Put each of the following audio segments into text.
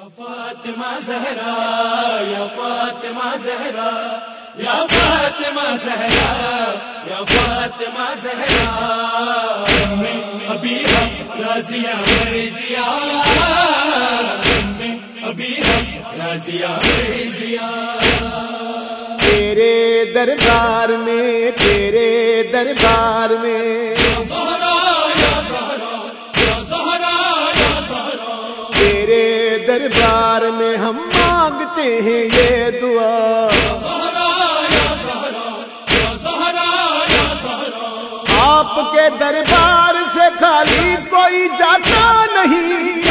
فاطمہ زہرا، یا فاطمہ زہرا، یا فاطمہ زہرا، یا فاطمہ زہرا۔ میں ابھی ہم رضیا مرضیا میں ابھی ہم رضیا مرضیا تیرے دربار میں، تیرے دربار میں دربار میں ہم مانگتے ہیں یہ دعا۔ آپ کے دربار سے خالی کوئی جاتا نہیں۔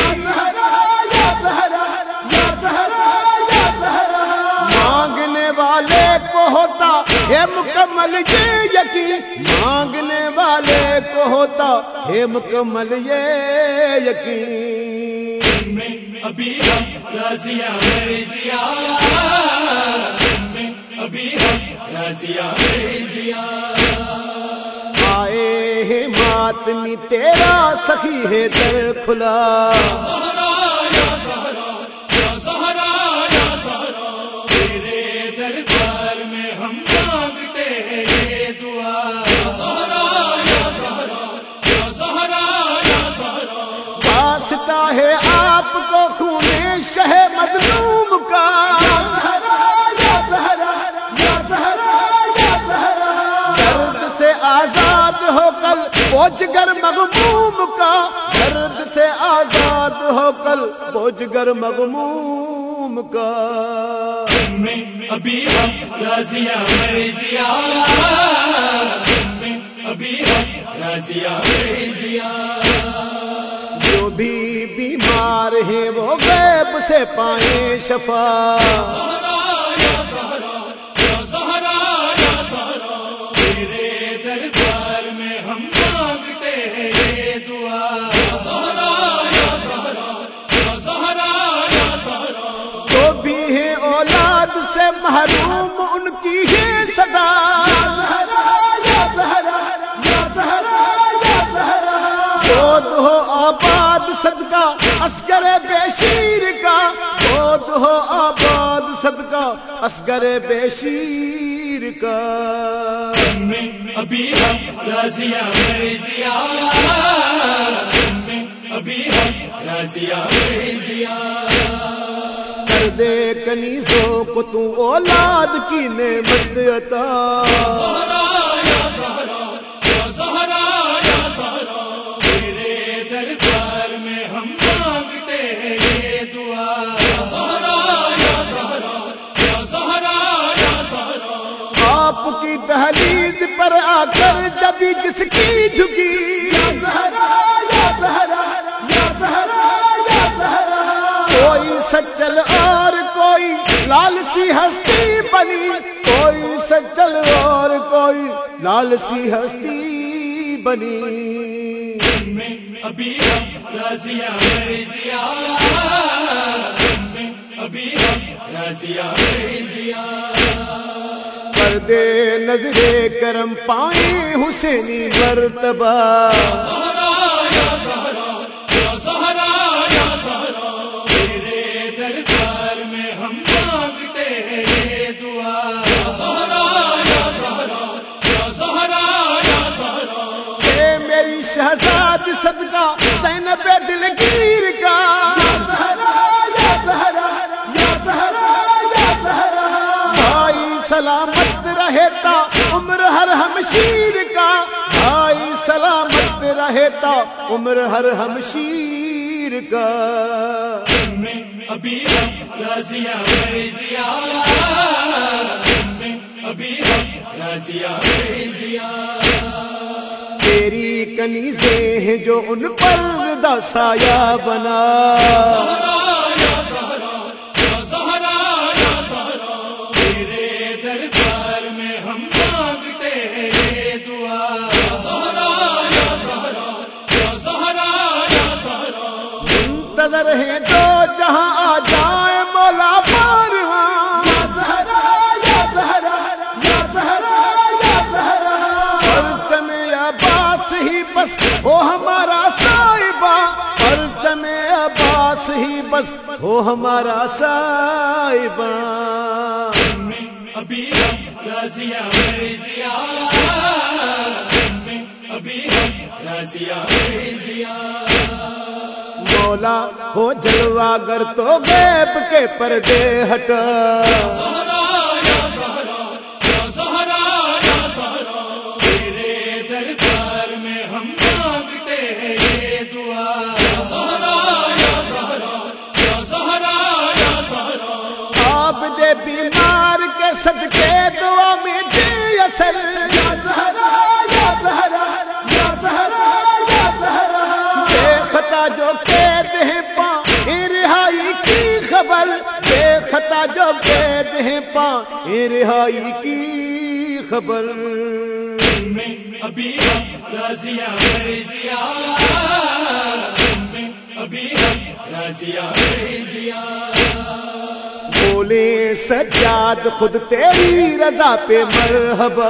مانگنے والے کو ہوتا ہے مکمل یہ یقین۔ مانگنے والے کو ہوتا ہے مکمل یہ یقین۔ ابھی ہم رضیا مرضیا ابھی ہم رضیا مرضیا آئے ہے ماتمی، تیرا سخی ہے در کھلا۔ کل بوجھ گر مغموم کا درد سے آزاد ہو کل بوجھ گر مغموم کا۔ ابھی ہم رضیا مرضیا ابھی ہم مرضیا جو بھی بیمار ہیں وہ غیب سے پائیں شفا۔ صدقہ اسکر بے شیر کا۔ ابھی ہم مرضیا ابھی ہم مرضیا دے کنیزوں کو تو اولاد کی نعمت عطا۔ جب جس کی جھکی۔ کوئی سچل اور کوئی لال سی ہستی بنی۔ کوئی سچل اور کوئی لال سی ہستی بنی۔ میں ابھی رضیا مرضیا میں ابھی رضیا مرضیا پردے نظر کرم پائیں حسینی مرتبہ۔ زہرا یا زہرا یا زہرا یا زہرا عمر ہر ہمشیر کا۔ ابھی ابھی تیری کنیزیں ہیں جو ان پر دسایا بنا۔ وہ ہمارا صاحبہ۔ ابھی رضیا ابھی رضیا مولا ہو جلوہ گر تو غیب کے پردے ہٹا۔ زہرا دے بیمار کے صدقے دعا میں دے اثر۔ یا زہرا یا زہرا یا زہرا یا زہرا بے خطا جو قید ہیں پا رہائی کی خبر۔ بے خطا جو قید ہیں پا رہائی کی خبر۔ میں ابھی ہم رضیا مرضیا میں ابھی ہم رضیا مرضیا بولے، سجاد خود تیری رضا پہ مرحبا۔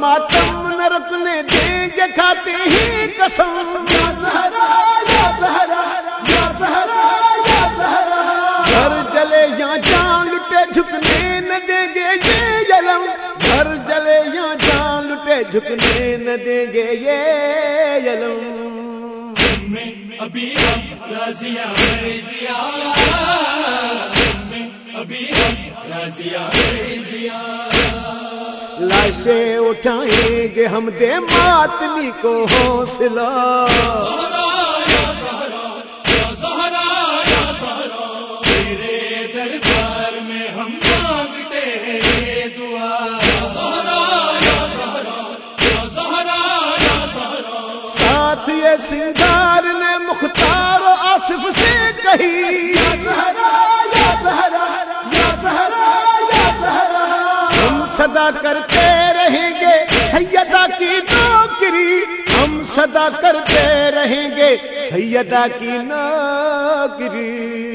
ماتم نہ رکنے دیں گے کھاتے ہی قسم۔ یا جان لٹے جھکنے نہ دیں گے یہ علم گھر جلے یا جان لٹے جھکنے نہ دیں گے یہ علم میں ابھی ہم میں ہم لاشیں اٹھائیں گے ہم دے ماتمی کو حوصلہ۔ دربار میں ہم مانگتے ہیں یہ دعا۔ ساتھ یہ سنگار نے مختار و آصف سے کہی، یا ہم صدا کرتے رہیں گے سیدہ کی نوکری۔ ہم صدا کرتے رہیں گے سیدہ کی نوکری۔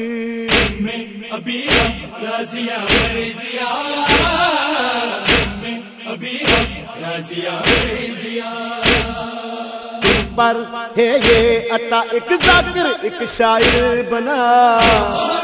ابھی ہم رضیا ابھی ہم رضیا پر ہے یہ عطا، ایک ذاکر، ایک شاعر بنا۔